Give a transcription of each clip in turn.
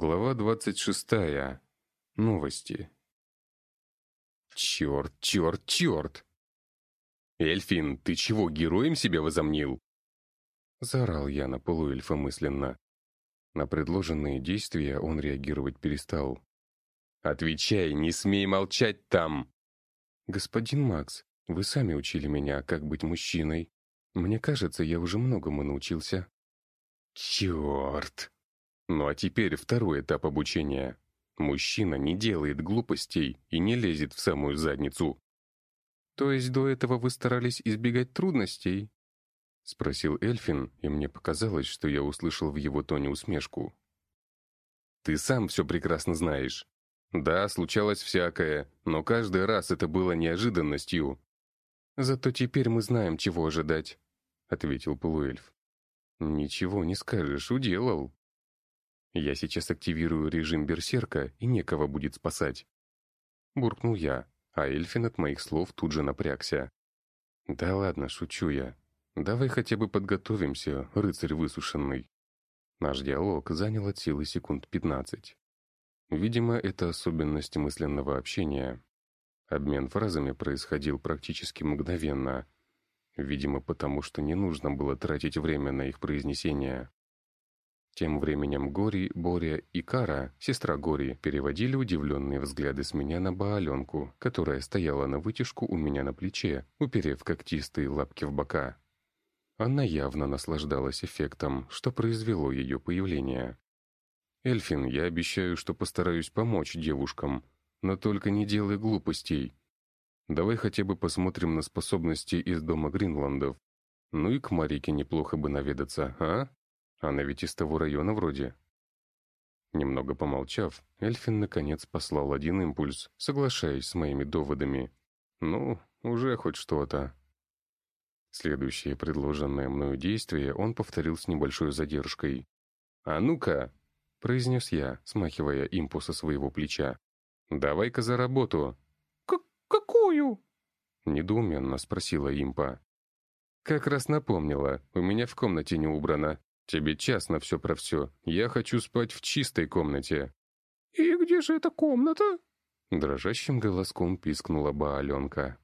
Глава двадцать шестая. Новости. Черт, черт, черт! Эльфин, ты чего, героем себя возомнил? Заорал я на полуэльфа мысленно. На предложенные действия он реагировать перестал. «Отвечай, не смей молчать там!» «Господин Макс, вы сами учили меня, как быть мужчиной. Мне кажется, я уже многому научился». «Черт!» Ну а теперь второй этап обучения. Мужчина не делает глупостей и не лезет в самую задницу. «То есть до этого вы старались избегать трудностей?» — спросил Эльфин, и мне показалось, что я услышал в его тоне усмешку. «Ты сам все прекрасно знаешь. Да, случалось всякое, но каждый раз это было неожиданностью. Зато теперь мы знаем, чего ожидать», — ответил полуэльф. «Ничего не скажешь, уделал». «Я сейчас активирую режим берсерка, и некого будет спасать». Буркнул я, а Эльфин от моих слов тут же напрягся. «Да ладно, шучу я. Давай хотя бы подготовимся, рыцарь высушенный». Наш диалог занял от силы секунд пятнадцать. Видимо, это особенность мысленного общения. Обмен фразами происходил практически мгновенно. Видимо, потому что не нужно было тратить время на их произнесение. Тем временем Гори, Боря и Кара, сестра Гори, переводили удивленные взгляды с меня на Бааленку, которая стояла на вытяжку у меня на плече, уперев когтистые лапки в бока. Она явно наслаждалась эффектом, что произвело ее появление. «Эльфин, я обещаю, что постараюсь помочь девушкам, но только не делай глупостей. Давай хотя бы посмотрим на способности из дома Гринландов. Ну и к Марике неплохо бы наведаться, а? Она ведь из того района вроде». Немного помолчав, Эльфин наконец послал один импульс, соглашаясь с моими доводами. «Ну, уже хоть что-то». Следующее предложенное мною действие он повторил с небольшой задержкой. «А ну-ка, — произнес я, смахивая импу со своего плеча. «Давай-ка за работу!» К «Какую?» — недоуменно спросила импа. «Как раз напомнила, у меня в комнате не убрано. Тебе час на все про все. Я хочу спать в чистой комнате». «И где же эта комната?» Дрожащим голоском пискнула Бааленка.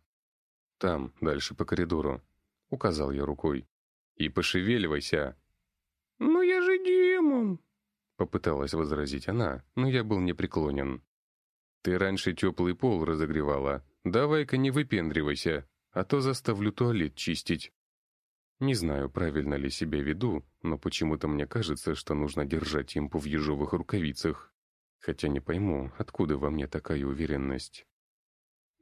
«Там, дальше по коридору», — указал я рукой. «И пошевеливайся!» «Но я же демон!» Попыталась возразить она, но я был непреклонен. «Ты раньше теплый пол разогревала. Давай-ка не выпендривайся, а то заставлю туалет чистить». Не знаю, правильно ли себя веду, но почему-то мне кажется, что нужно держать импу в ежовых рукавицах. Хотя не пойму, откуда во мне такая уверенность.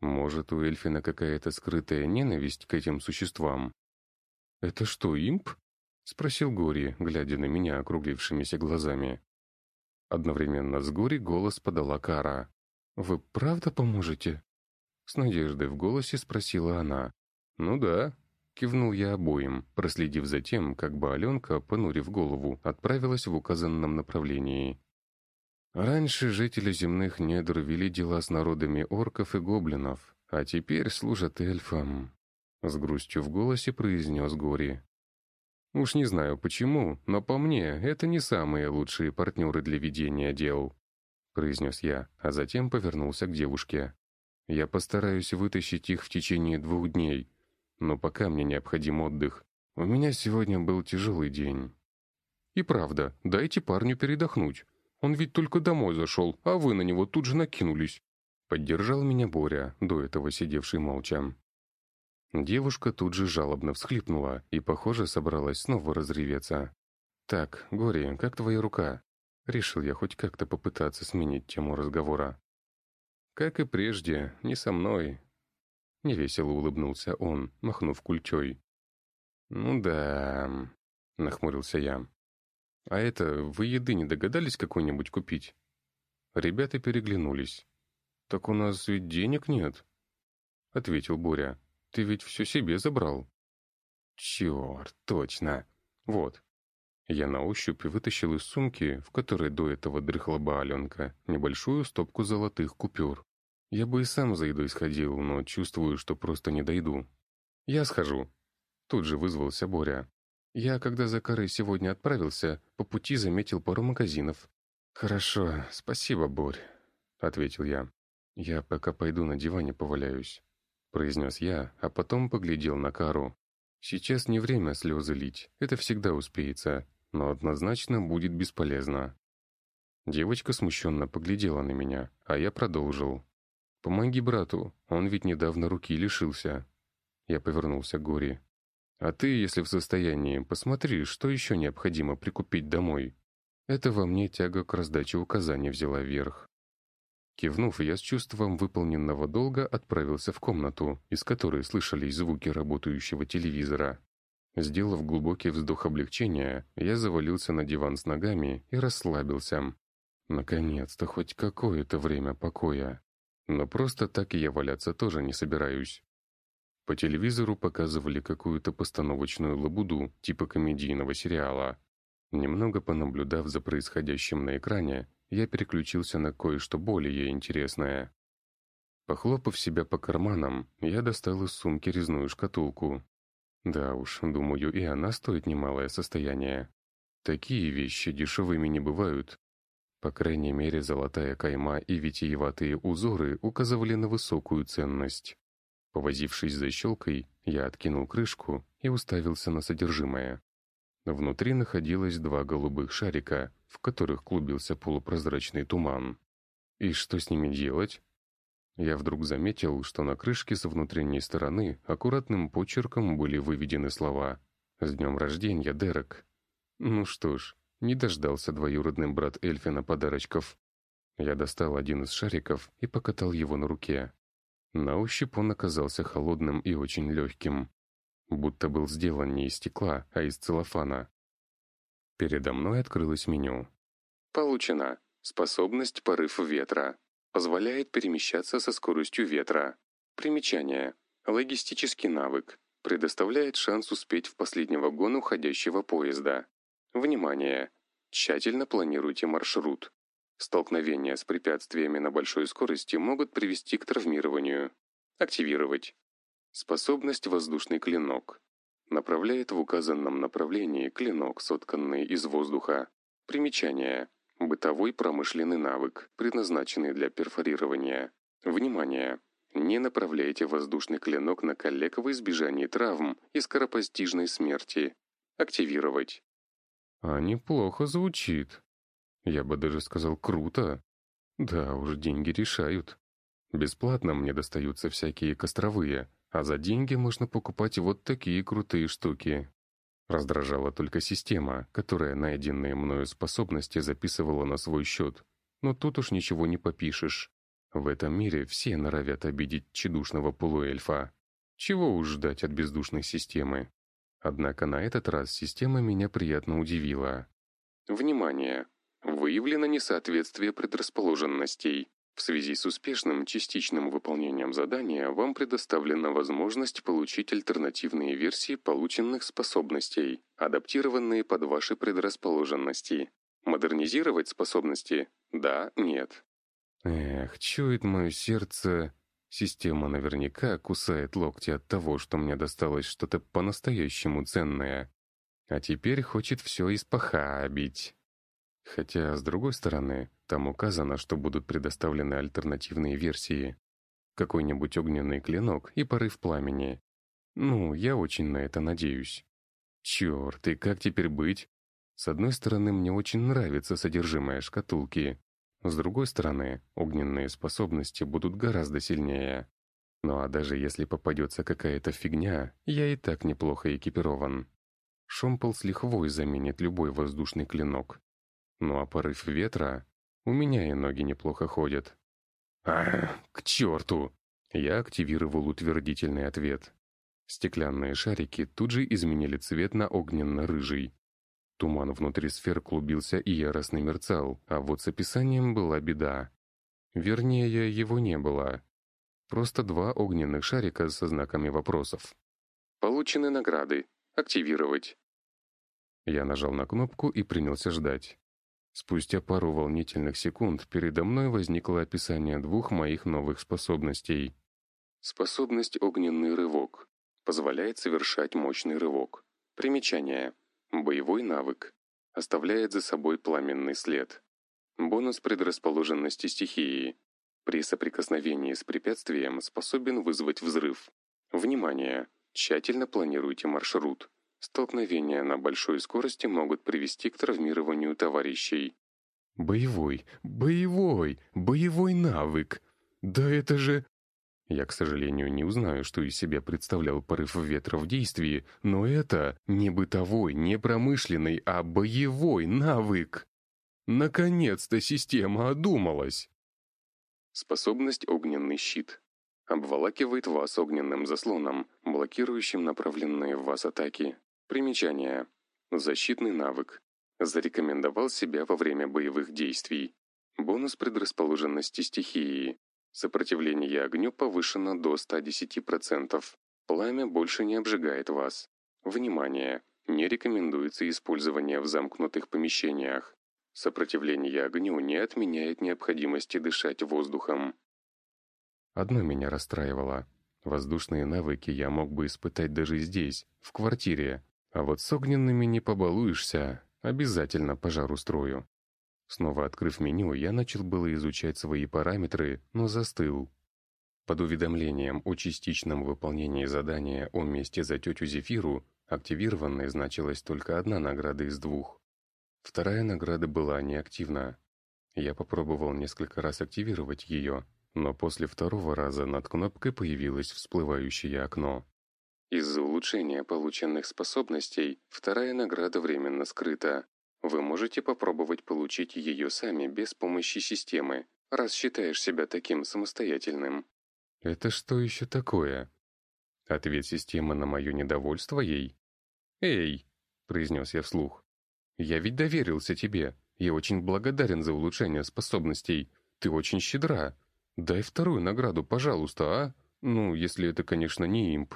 Может, у Эльфина какая-то скрытая ненависть к этим существам? «Это что, имп?» — спросил Гори, глядя на меня округлившимися глазами. Одновременно с Гори голос подала Кара. «Вы правда поможете?» С надеждой в голосе спросила она. «Ну да», — кивнул я обоим, проследив за тем, как бы Аленка, понурив голову, отправилась в указанном направлении. Раньше жители земных недр вели дела с народами орков и гоблинов, а теперь служат эльфам. С грустью в голосе произнес Гори. Уж не знаю почему, но по мне это не самые лучшие партнеры для ведения дел», — произнес я, а затем повернулся к девушке. «Я постараюсь вытащить их в течение двух дней, но пока мне необходим отдых. У меня сегодня был тяжелый день». «И правда, дайте парню передохнуть. Он ведь только домой зашел, а вы на него тут же накинулись». Поддержал меня Боря, до этого сидевший молча. Девушка тут же жалобно всхлипнула и, похоже, собралась снова разреветься. «Так, Гори, как твоя рука?» Решил я хоть как-то попытаться сменить тему разговора. «Как и прежде, не со мной». Невесело улыбнулся он, махнув культей. «Ну да...» — нахмурился я. «А это, вы еды не догадались какой-нибудь купить?» Ребята переглянулись. «Так у нас ведь денег нет», — ответил Боря. Ты ведь все себе забрал». «Черт, точно. Вот». Я на ощупь вытащил из сумки, в которой до этого дрыхла бы Аленка, небольшую стопку золотых купюр. Я бы и сам за едой сходил, но чувствую, что просто не дойду. «Я схожу». Тут же вызвался Боря. Я, когда за Карой сегодня отправился, по пути заметил пару магазинов. «Хорошо, спасибо, Борь», — ответил я. «Я пока пойду на диване поваляюсь», — произнес я, а потом поглядел на Кару. «Сейчас не время слезы лить, это всегда успеется, но однозначно будет бесполезно». Девочка смущенно поглядела на меня, а я продолжил. «Помоги брату, он ведь недавно руки лишился». Я повернулся к Гори. «А ты, если в состоянии, посмотри, что еще необходимо прикупить домой». Это во мне тяга к раздаче указаний взяла верх. Кивнув, я с чувством выполненного долга отправился в комнату, из которой слышались звуки работающего телевизора. Сделав глубокий вздох облегчения, я завалился на диван с ногами и расслабился. Наконец-то хоть какое-то время покоя. Но просто так я валяться тоже не собираюсь. По телевизору показывали какую-то постановочную лабуду, типа комедийного сериала. Немного понаблюдав за происходящим на экране, я переключился на кое-что более интересное. Похлопав себя по карманам, я достал из сумки резную шкатулку. Да уж, думаю, и она стоит немалое состояние. Такие вещи дешевыми не бывают. По крайней мере, золотая кайма и витиеватые узоры указывали на высокую ценность. Повозившись за щелкой, я откинул крышку и уставился на содержимое. Внутри находилось два голубых шарика, в которых клубился полупрозрачный туман. И что с ними делать? Я вдруг заметил, что на крышке со внутренней стороны аккуратным почерком были выведены слова «С днем рождения, Дерек!». Ну что ж, не дождался двоюродным брат Эльфина подарочков. Я достал один из шариков и покатал его на руке. На ощупь он оказался холодным и очень легким будто был сделан не из стекла, а из целлофана. Передо мной открылось меню. Получена. Способность порыв ветра. Позволяет перемещаться со скоростью ветра. Примечание. Логистический навык. Предоставляет шанс успеть в последний вагон уходящего поезда. Внимание! Тщательно планируйте маршрут. Столкновения с препятствиями на большой скорости могут привести к травмированию. Активировать. Способность «Воздушный клинок». Направляет в указанном направлении клинок, сотканный из воздуха. Примечание. Бытовой промышленный навык, предназначенный для перфорирования. Внимание! Не направляйте воздушный клинок на коллег в избежании травм и скоропостижной смерти. Активировать. А неплохо звучит. Я бы даже сказал круто. Да уж, деньги решают. Бесплатно мне достаются всякие костровые, а за деньги можно покупать вот такие крутые штуки. Раздражала только система, которая найденные мною способности записывала на свой счет. Но тут уж ничего не попишешь. В этом мире все норовят обидеть чедушного полуэльфа. Чего уж ждать от бездушной системы? Однако на этот раз система меня приятно удивила. Внимание! Выявлено несоответствие предрасположенностей. В связи с успешным частичным выполнением задания вам предоставлена возможность получить альтернативные версии полученных способностей, адаптированные под ваши предрасположенности. Модернизировать способности? Да, нет. Эх, чует мое сердце. Система наверняка кусает локти от того, что мне досталось что-то по-настоящему ценное. А теперь хочет все испохабить. Хотя, с другой стороны, там указано, что будут предоставлены альтернативные версии. Какой-нибудь огненный клинок и порыв пламени. Ну, я очень на это надеюсь. Черт, и как теперь быть? С одной стороны, мне очень нравится содержимое шкатулки. С другой стороны, огненные способности будут гораздо сильнее. Ну а даже если попадется какая-то фигня, я и так неплохо экипирован. Шомпол с лихвой заменит любой воздушный клинок. Ну а порыв ветра... У меня и ноги неплохо ходят. А, к черту! Я активировал утвердительный ответ. Стеклянные шарики тут же изменили цвет на огненно-рыжий. Туман внутри сфер клубился и яростно мерцал, а вот с описанием была беда. Вернее, его не было. Просто два огненных шарика со знаками вопросов. Получены награды. Активировать. Я нажал на кнопку и принялся ждать. Спустя пару волнительных секунд передо мной возникло описание двух моих новых способностей. Способность «Огненный рывок» позволяет совершать мощный рывок. Примечание. Боевой навык. Оставляет за собой пламенный след. Бонус предрасположенности стихии. При соприкосновении с препятствием способен вызвать взрыв. Внимание! Тщательно планируйте маршрут. Столкновения на большой скорости могут привести к травмированию товарищей. Боевой, боевой, боевой навык. Да это же... Я, к сожалению, не узнаю, что из себя представлял порыв ветра в действии, но это не бытовой, не промышленный, а боевой навык. Наконец-то система одумалась. Способность «Огненный щит». Обволакивает вас огненным заслоном, блокирующим направленные в вас атаки. Примечание. Защитный навык. Зарекомендовал себя во время боевых действий. Бонус предрасположенности стихии. Сопротивление огню повышено до 110%. Пламя больше не обжигает вас. Внимание! Не рекомендуется использование в замкнутых помещениях. Сопротивление огню не отменяет необходимости дышать воздухом. Одно меня расстраивало. Воздушные навыки я мог бы испытать даже здесь, в квартире. А вот с огненными не побалуешься. Обязательно пожар устрою. Снова открыв меню, я начал было изучать свои параметры, но застыл. Под уведомлением о частичном выполнении задания о месте за тетю Зефиру активированной значилась только одна награда из двух. Вторая награда была неактивна. Я попробовал несколько раз активировать ее, но после второго раза над кнопкой появилось всплывающее окно. Из-за улучшения полученных способностей вторая награда временно скрыта. Вы можете попробовать получить ее сами без помощи системы, раз считаешь себя таким самостоятельным. Это что еще такое? Ответ системы на мое недовольство ей? «Эй!» — произнес я вслух. «Я ведь доверился тебе и очень благодарен за улучшение способностей. Ты очень щедра. Дай вторую награду, пожалуйста, а? Ну, если это, конечно, не имп».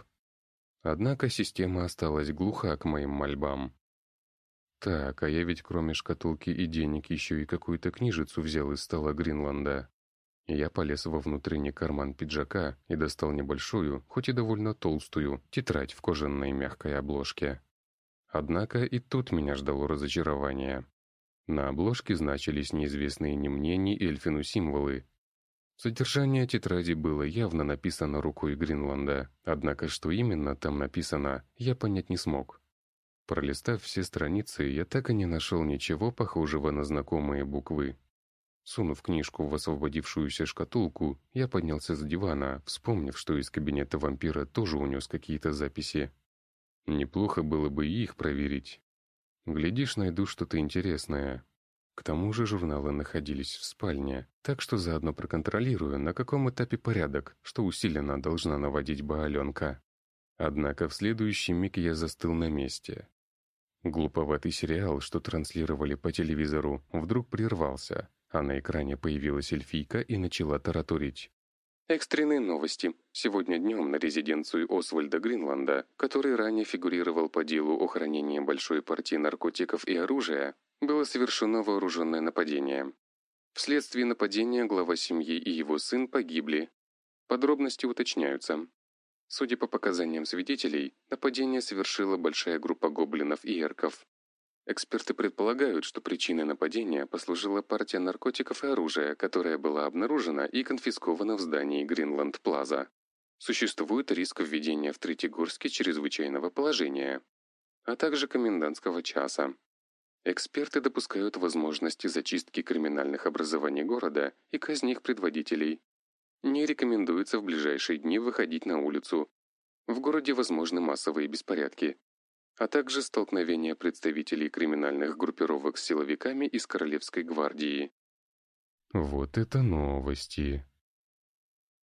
Однако система осталась глуха к моим мольбам. Так, а я ведь кроме шкатулки и денег еще и какую-то книжицу взял из стола Гринланда. Я полез во внутренний карман пиджака и достал небольшую, хоть и довольно толстую, тетрадь в кожаной мягкой обложке. Однако и тут меня ждало разочарование. На обложке значились неизвестные ни мне, ни Эльфину символы. Содержание тетради было явно написано рукой Гринланда, однако что именно там написано, я понять не смог. Пролистав все страницы, я так и не нашел ничего похожего на знакомые буквы. Сунув книжку в освободившуюся шкатулку, я поднялся с дивана, вспомнив, что из кабинета вампира тоже унес какие-то записи. Неплохо было бы и их проверить. Глядишь, найду что-то интересное. К тому же журналы находились в спальне, так что заодно проконтролирую, на каком этапе порядок, что усиленно должна наводить Бааленка. Однако в следующий миг я застыл на месте. Глуповатый сериал, что транслировали по телевизору, вдруг прервался, а на экране появилась эльфийка и начала тараторить. Экстренные новости. Сегодня днем на резиденцию Освальда Гринланда, который ранее фигурировал по делу о хранении большой партии наркотиков и оружия, было совершено вооруженное нападение. Вследствие нападения глава семьи и его сын погибли. Подробности уточняются. Судя по показаниям свидетелей, нападение совершила большая группа гоблинов и эрков. Эксперты предполагают, что причиной нападения послужила партия наркотиков и оружия, которая была обнаружена и конфискована в здании Гринланд Плаза. Существует риск введения в Третьегорске чрезвычайного положения, а также комендантского часа. Эксперты допускают возможности зачистки криминальных образований города и казни их предводителей, не рекомендуется в ближайшие дни выходить на улицу. В городе возможны массовые беспорядки, а также столкновения представителей криминальных группировок с силовиками из Королевской гвардии. Вот это новости.